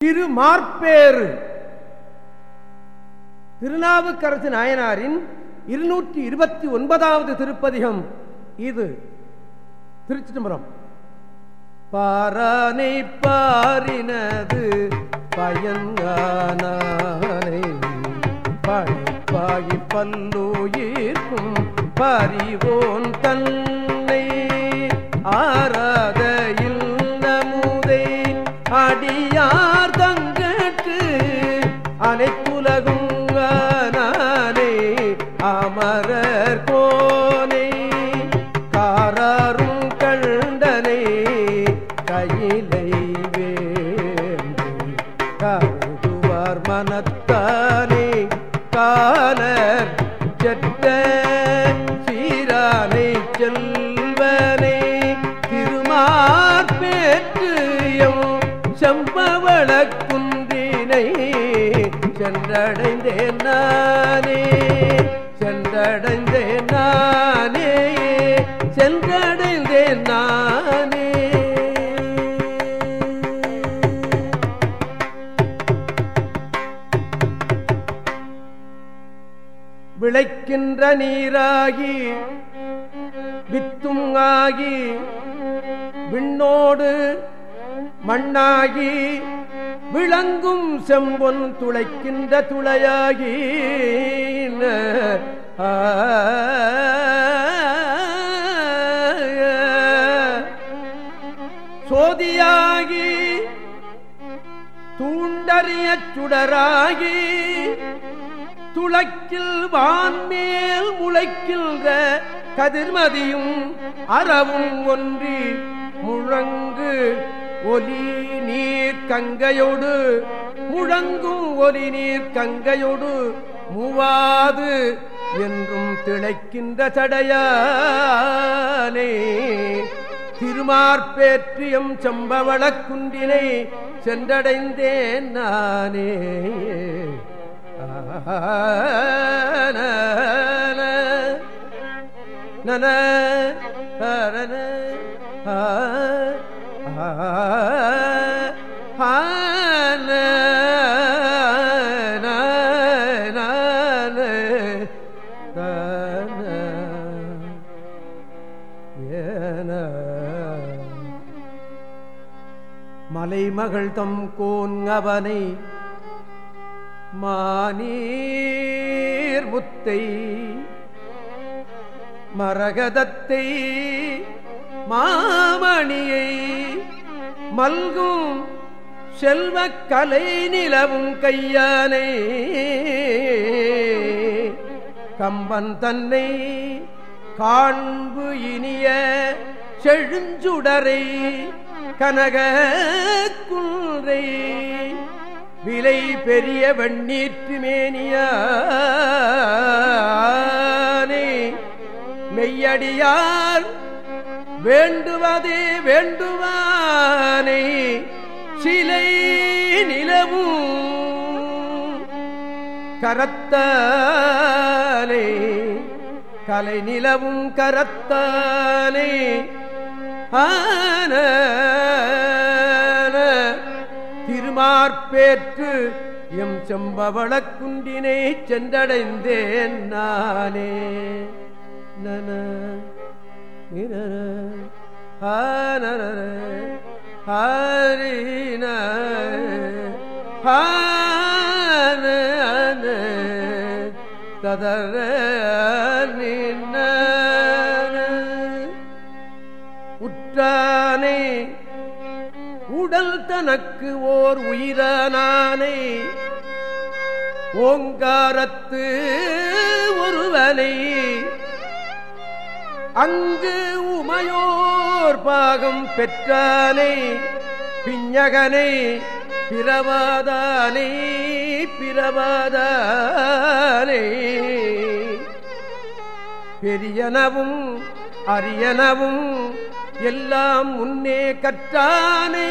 திரு மார்பேறு திருநாவுக்கரசு நாயனாரின் இருநூற்றி இருபத்தி ஒன்பதாவது திருப்பதிகம். இது திருச்சி தம்பரம் பாரானை பாரினது பயங்கானானை பழிப்பாகி பல்லுயிர்க்கும் பறிவோன் தன்னை ஆராத இல்லமுதை அடி விளைக்கின்ற நீராகி வித்தும் ஆகி விண்ணோடு மண்ணாகி விளங்கும் செம்பொன் துளைக்கின்ற துளையாகி சோதியாகி தூண்டறிய சுடராகி துளக்கில் வான்மேல் முளைக்கில்க கதிர்மதியும் அறவும் ஒன்றி முழங்கு ஒலி நீர் கங்கையோடு முழங்கும் ஒலி நீர் கங்கையோடு மூவாது என்றும் திளைக்கின்ற சடையானே. திருமார்பேற்றியம் செம்பவள குன்றினை சென்றடைந்தேன் நானே. நன மலைமகள் தம் கோன் அவனை மானீர் முத்தை மரகதத்தை மாமணியை மல்கும் செல்வ கலை நிலவும் கையானை கம்பன் தன்னை காண்பு இனிய செழுஞ்சுடரை கனக குன்றை விலை பெரிய வெண்ணீற்று மேனியானே. மெய்யடியார் வேண்டுவதே வேண்டுவானே. சிலை நிலவும் கரத்தாலே. கலை நிலவும் கரத்தாலே. ஆன. திருமார்பேற்று எம் செம்பவள குண்டினை சென்றடைந்தேன் நானே. நன நிரன ஹானர ஹரின ததர நின்ன உற்ற உனக்கு ஓர் உயிரானானே ஓங்காரத்து ஒருவனை. அங்கு உமையோர் பாகம் பெற்றானை. பிஞகனை பிறவாதானே பிறவாதானே பெரியனவும் அரியனவும் எல்லாம் முன்னே கற்றானே.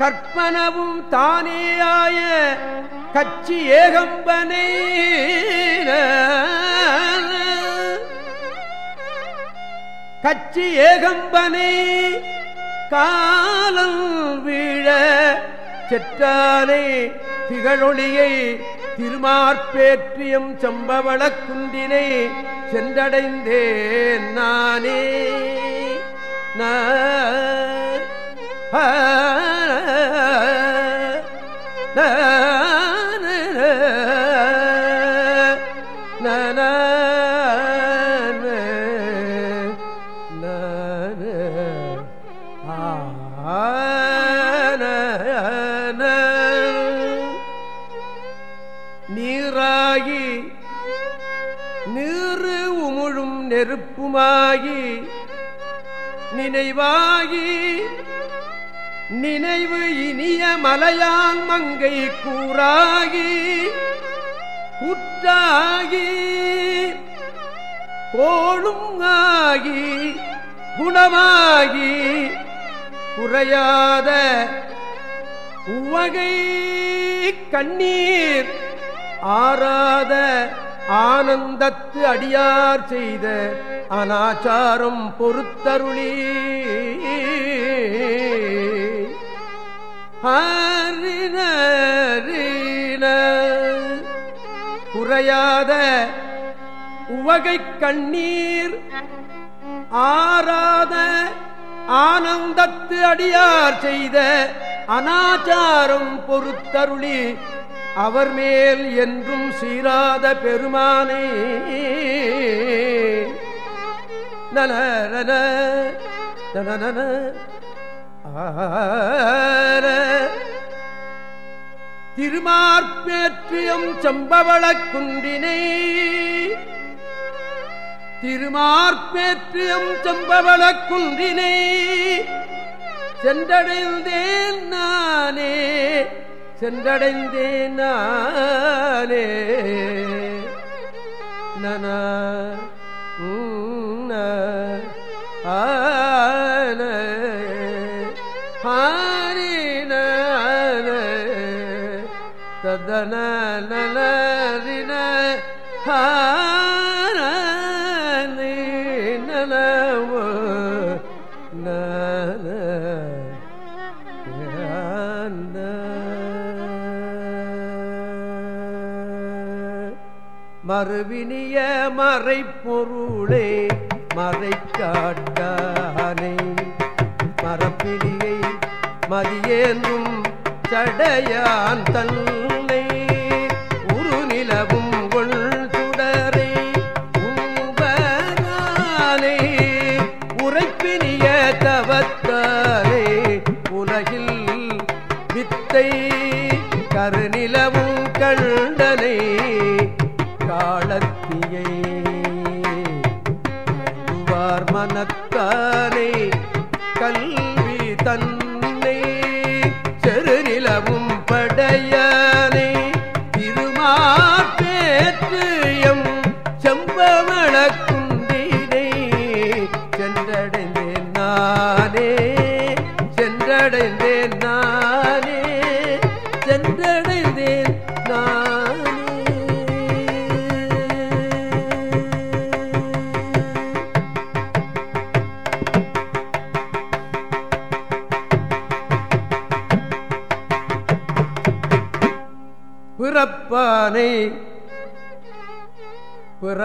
கற்பனவும் தானேயாய கச்சி ஏகம்பனை. கச்சி ஏகம்பனை. காலம் வீழ செற்றாலை திகழொளியை திருமார்பேற்றியம் சம்பவள குன்றினை சென்றடைந்தேன் நானே. நன நினைவாகி நினைவு இனிய மலையான் மங்கை கூறாகி குற்றாகி கோளும் ஆகி குணமாகி குறையாத உவகை கண்ணீர் ஆறாத ஆனந்தத்து அடியார் செய்த அனாச்சாரம் பொறுத்தருளி. குறையாத உவகை கண்ணீர் ஆராத ஆனந்தத்து அடியார் செய்த அனாச்சாரம் பொறுத்தருளி. அவர் மேல் என்றும் சீராத பெருமானே. நன நன திருமார்பேற்றியம் சம்பவள குன்றினை திருமார்பேற்றியம் சம்பவள குன்றினை சென்றடைந்தேன் நானே. சென்றடைந்தேன் நானே நன ஆன ஹாரின ததன மறுவினிய மறைப்பொருளே மறைக்காட்டானை. மரப்பிலியை மதியேந்தும் சடையான் தன் காலத்தியை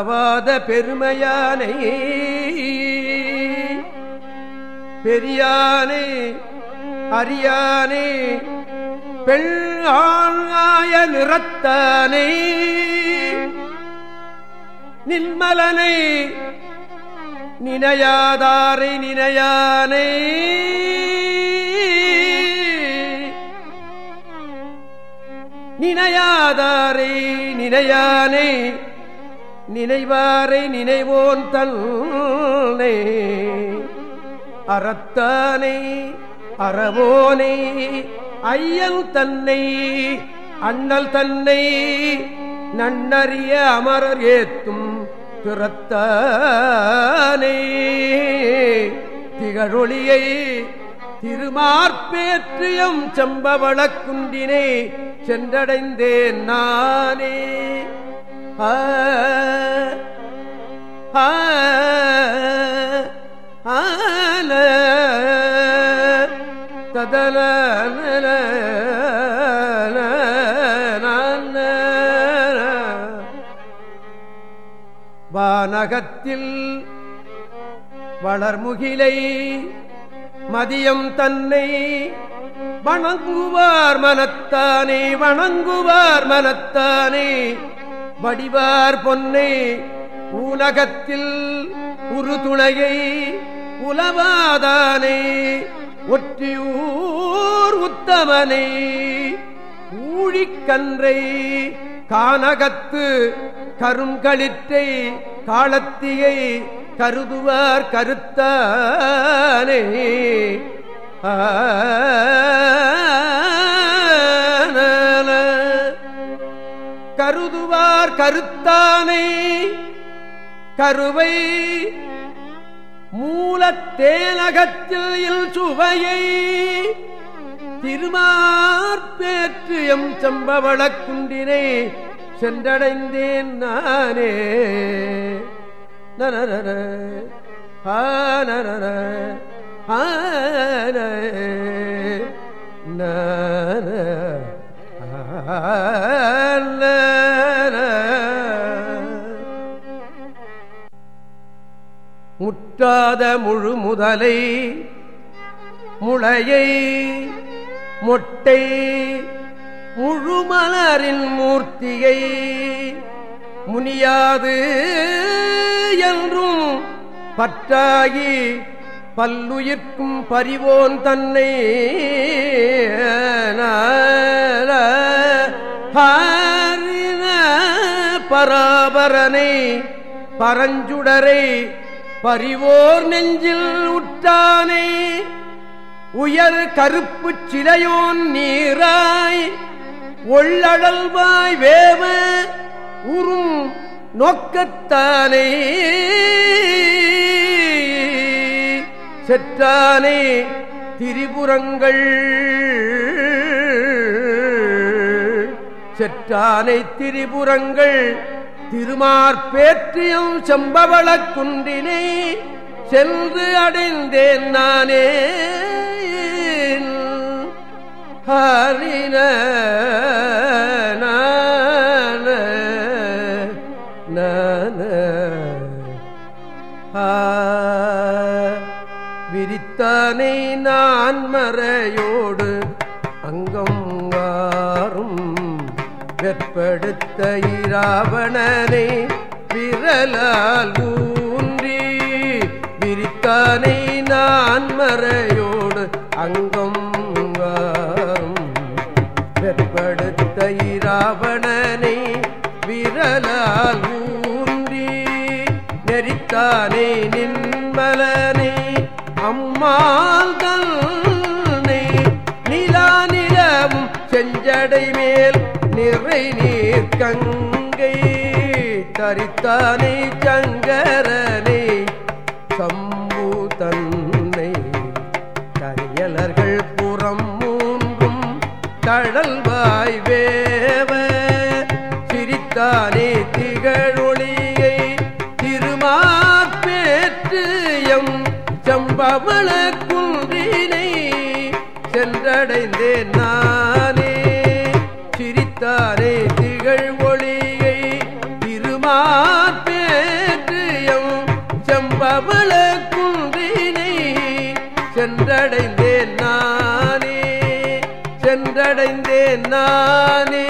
பிறவாத பெருமையானை. பெரியானை அரியானை பெண்ணாய ஆய நிறத்தானை. நின்மலனை நினையாதாரை நினையானை. நினையாதாரை நினையானை. நினைவாரை நினைவோன் தன்னை அறத்தானை அறவோனை ஐயன் தன்னை அண்ணல் தன்னை நன்னறிய அமரர் ஏத்தும் பிறத்தானே. திகழொளியை திருமார்பேற்றியம் செம்பவள குண்டினை சென்றடைந்தேன் நானே. ஆல ததல வானகத்தில் வளர்முகிலை மதியம் தன்னை வணங்குவார் மனத்தானே வணங்குவார் மனத்தானே. வடிவார் பொன்னை ஊனகத்தில் உரு துணையை உலவாதானை ஒற்றியூர் உத்தமனை. ஊழிக்கன்றை கானகத்து கருங்களிற்றை காலத்தியை கருதுவார் கருத்தானே. ஆ கருதுவார் கருத்தானை. கருவை மூலத்தேனகத்தில் சுவையை திருமார்பேற்று எம் சம்பவளக் குண்டினை சென்றடைந்தேன் நானே. நனர ஆனர ஆன முற்றாத முழு முதலை முளையை மொட்டை முழுமலரின் மூர்த்தியை முனியாது என்றும் பற்றாகி பல்லுயிர்க்கும் பறிவோன் தன்னை பராபரனை பரஞ்சுடரை பறிவோர் நெஞ்சில் உற்றானே உயர் கருப்பு சிலையோன் நீராய். ஒள்ளடல்வாய் வேவ உறும் நோக்கத்தானே. செற்றானே திரிபுரங்கள். செற்றானை திரிபுரங்கள். திருமார்பேற்றியும் செம்பவளக் குன்றினை சென்று அடைந்தேன் நானே. ஹரின விரித்தானை நான் மறையோடு அங்கம் வாரும் வெற்படுத்த ராவணனை விரலால் ஊன்றி விரித்தானை நான் மறையோடு அங்கம் வாரும். வெற்படுத்த இராவணனை விரலால் ஊன்றி நெறித்தானே நின்று தரித்தானை சங்கரனை சம்பு தன்னை கரியலர்கள் புறம் மூன்றும் தழல்வாய் வேவ சிரித்தானே செம்பவள குன்றினை சென்றடைந்தேன் நானே சென்றடைந்தேன் நானே.